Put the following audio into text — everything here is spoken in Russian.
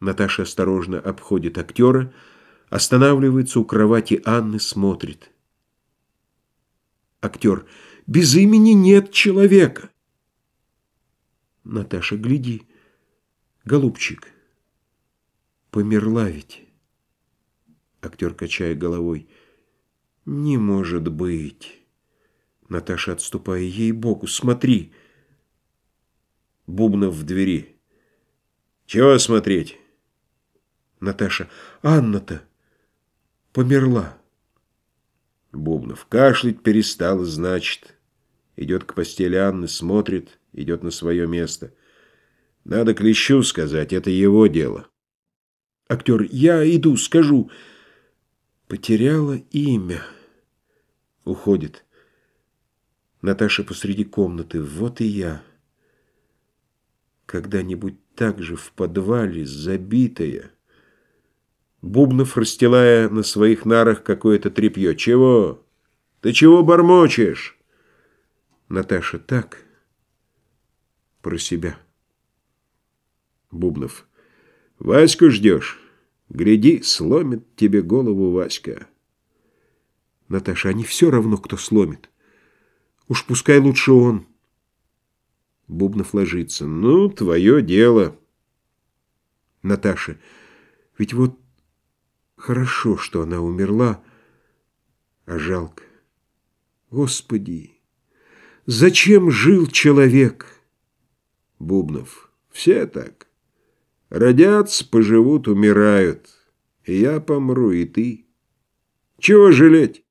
Наташа осторожно обходит актера, останавливается у кровати Анны, смотрит. Актер. Без имени нет человека. Наташа, гляди. Голубчик, померла ведь. Актер, качая головой. Не может быть. Наташа, отступая, ей-богу, смотри. Бубнов в двери. Чего смотреть? Наташа. Анна-то померла. Бубнов. Кашлять перестала, значит. Идет к постели Анны, смотрит, идет на свое место. Надо Клещу сказать, это его дело. Актер. Я иду, скажу. Потеряла имя. Уходит. Наташа посреди комнаты. Вот и я. Когда-нибудь так же в подвале, забитая. Бубнов, расстилая на своих нарах какое-то тряпье. «Чего? Ты чего бормочешь?» Наташа так, про себя. Бубнов. «Ваську ждешь? Гляди, сломит тебе голову Васька». Наташа. «А не все равно, кто сломит. Уж пускай лучше он». Бубнов ложится. «Ну, твое дело». Наташа. «Ведь вот хорошо, что она умерла, а жалко. Господи, зачем жил человек?» Бубнов. «Все так. Родятся, поживут, умирают. И я помру, и ты. Чего жалеть?»